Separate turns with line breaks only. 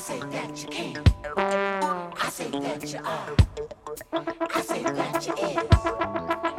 I say that you can. I say that you are. I say that you is.